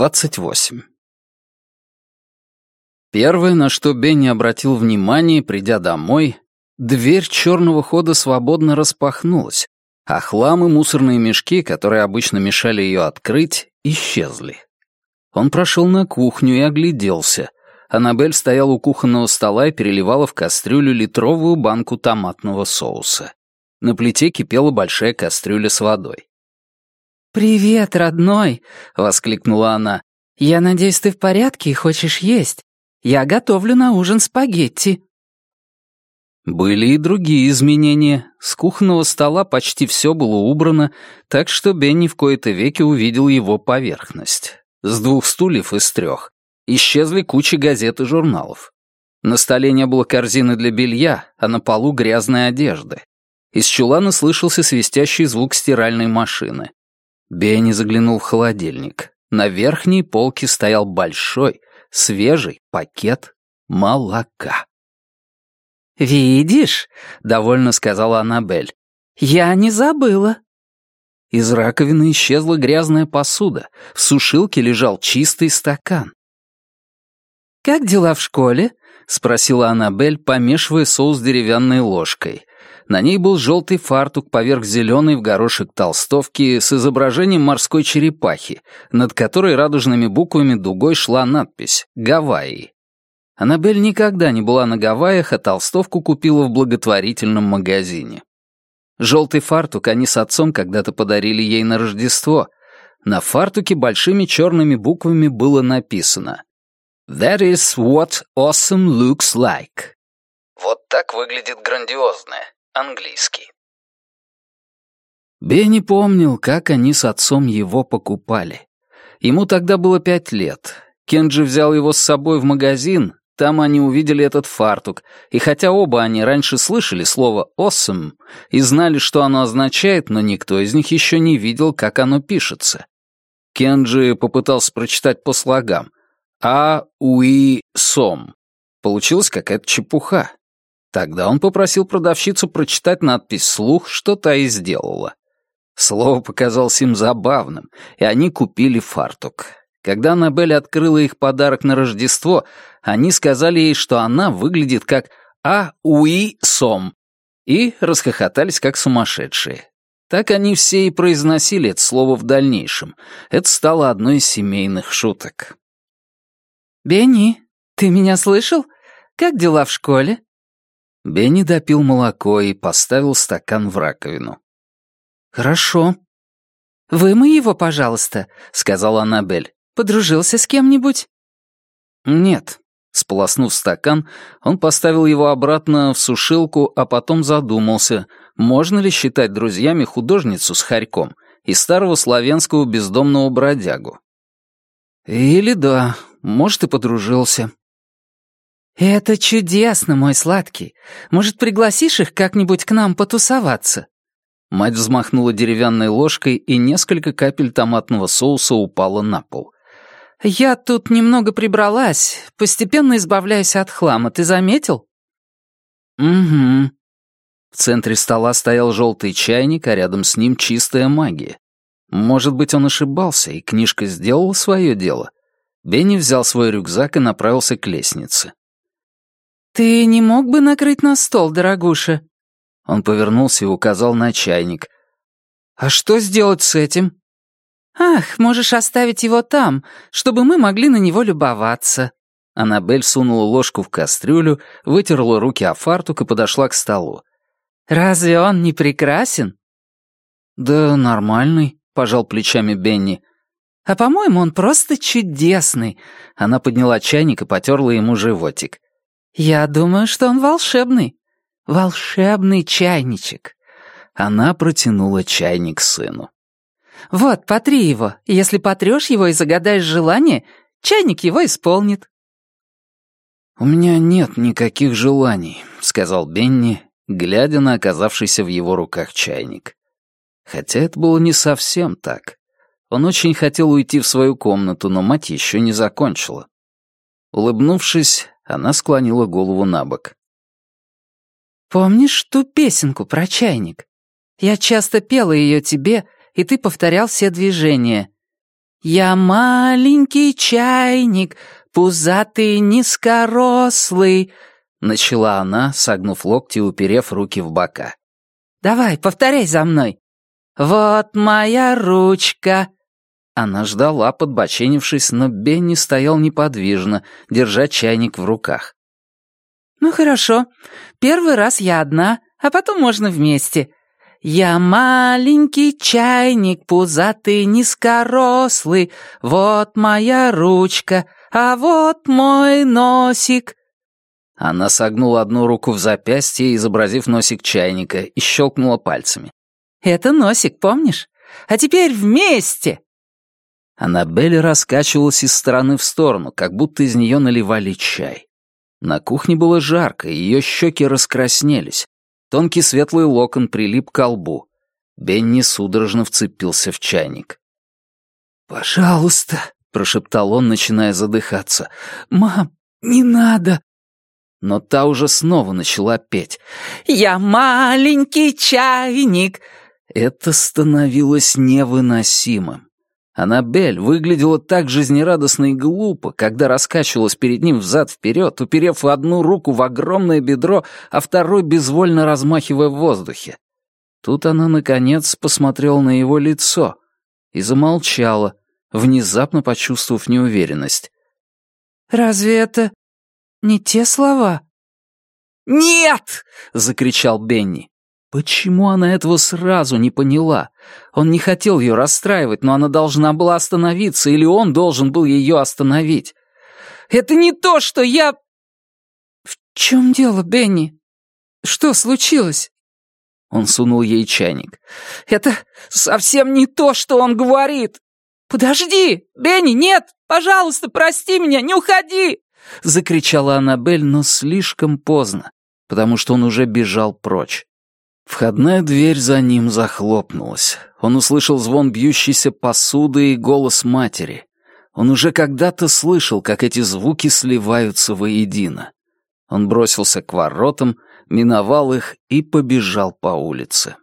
28. Первое, на что Бенни обратил внимание, придя домой, дверь черного хода свободно распахнулась, а хлам и мусорные мешки, которые обычно мешали ее открыть, исчезли. Он прошел на кухню и огляделся. Аннабель стояла у кухонного стола и переливала в кастрюлю литровую банку томатного соуса. На плите кипела большая кастрюля с водой. «Привет, родной!» — воскликнула она. «Я надеюсь, ты в порядке и хочешь есть. Я готовлю на ужин спагетти». Были и другие изменения. С кухонного стола почти все было убрано, так что Бенни в кои-то веки увидел его поверхность. С двух стульев из трех исчезли кучи газет и журналов. На столе не было корзины для белья, а на полу грязной одежды. Из чулана слышался свистящий звук стиральной машины. Бенни заглянул в холодильник. На верхней полке стоял большой, свежий пакет молока. «Видишь», — довольно сказала Аннабель, — «я не забыла». Из раковины исчезла грязная посуда, в сушилке лежал чистый стакан. «Как дела в школе?» — спросила Аннабель, помешивая соус деревянной ложкой. На ней был желтый фартук поверх зеленой в горошек толстовки с изображением морской черепахи, над которой радужными буквами дугой шла надпись «Гавайи». Аннабель никогда не была на Гавайях, а толстовку купила в благотворительном магазине. Желтый фартук они с отцом когда-то подарили ей на Рождество. На фартуке большими черными буквами было написано «That is what awesome looks like». Вот так выглядит грандиозное английский. Бенни помнил, как они с отцом его покупали. Ему тогда было пять лет. Кенджи взял его с собой в магазин, там они увидели этот фартук, и хотя оба они раньше слышали слово «awesome» и знали, что оно означает, но никто из них еще не видел, как оно пишется. Кенджи попытался прочитать по слогам «а-уи-сом». Получилась какая-то чепуха. Тогда он попросил продавщицу прочитать надпись вслух, что та и сделала. Слово показалось им забавным, и они купили фартук. Когда Аннабель открыла их подарок на Рождество, они сказали ей, что она выглядит как «А-Уи-Сом», и расхохотались как сумасшедшие. Так они все и произносили это слово в дальнейшем. Это стало одной из семейных шуток. «Бенни, ты меня слышал? Как дела в школе?» Бенни допил молоко и поставил стакан в раковину. «Хорошо». «Вымой его, пожалуйста», — сказала Аннабель. «Подружился с кем-нибудь?» «Нет». Сполоснув стакан, он поставил его обратно в сушилку, а потом задумался, можно ли считать друзьями художницу с хорьком и старого славянского бездомного бродягу. Или да, может, и подружился. «Это чудесно, мой сладкий. Может, пригласишь их как-нибудь к нам потусоваться?» Мать взмахнула деревянной ложкой, и несколько капель томатного соуса упало на пол. «Я тут немного прибралась, постепенно избавляюсь от хлама, ты заметил?» «Угу». В центре стола стоял желтый чайник, а рядом с ним чистая магия. Может быть, он ошибался, и книжка сделала свое дело. Бенни взял свой рюкзак и направился к лестнице. «Ты не мог бы накрыть на стол, дорогуша?» Он повернулся и указал на чайник. «А что сделать с этим?» «Ах, можешь оставить его там, чтобы мы могли на него любоваться». Аннабель сунула ложку в кастрюлю, вытерла руки о фартук и подошла к столу. «Разве он не прекрасен?» «Да нормальный», — пожал плечами Бенни. «А по-моему, он просто чудесный». Она подняла чайник и потерла ему животик. «Я думаю, что он волшебный. Волшебный чайничек». Она протянула чайник сыну. «Вот, потри его. Если потрешь его и загадаешь желание, чайник его исполнит». «У меня нет никаких желаний», — сказал Бенни, глядя на оказавшийся в его руках чайник. Хотя это было не совсем так. Он очень хотел уйти в свою комнату, но мать еще не закончила. Улыбнувшись, она склонила голову на бок. «Помнишь ту песенку про чайник? Я часто пела ее тебе, и ты повторял все движения. Я маленький чайник, пузатый, низкорослый», — начала она, согнув локти и уперев руки в бока. «Давай, повторяй за мной. Вот моя ручка». Она ждала, подбоченившись, но Бенни стоял неподвижно, держа чайник в руках. «Ну хорошо, первый раз я одна, а потом можно вместе. Я маленький чайник, пузатый, низкорослый, вот моя ручка, а вот мой носик». Она согнула одну руку в запястье, изобразив носик чайника, и щелкнула пальцами. «Это носик, помнишь? А теперь вместе!» Аннабель раскачивалась из стороны в сторону, как будто из нее наливали чай. На кухне было жарко, ее щеки раскраснелись. Тонкий светлый локон прилип к лбу. Бенни судорожно вцепился в чайник. «Пожалуйста», — прошептал он, начиная задыхаться. «Мам, не надо!» Но та уже снова начала петь. «Я маленький чайник!» Это становилось невыносимым. Аннабель выглядела так жизнерадостно и глупо, когда раскачивалась перед ним взад-вперед, уперев одну руку в огромное бедро, а второй безвольно размахивая в воздухе. Тут она, наконец, посмотрела на его лицо и замолчала, внезапно почувствовав неуверенность. «Разве это не те слова?» «Нет!» — закричал Бенни. Почему она этого сразу не поняла? Он не хотел ее расстраивать, но она должна была остановиться, или он должен был ее остановить. «Это не то, что я...» «В чем дело, Бенни? Что случилось?» Он сунул ей чайник. «Это совсем не то, что он говорит!» «Подожди! Бенни, нет! Пожалуйста, прости меня, не уходи!» Закричала Аннабель, но слишком поздно, потому что он уже бежал прочь. Входная дверь за ним захлопнулась. Он услышал звон бьющейся посуды и голос матери. Он уже когда-то слышал, как эти звуки сливаются воедино. Он бросился к воротам, миновал их и побежал по улице.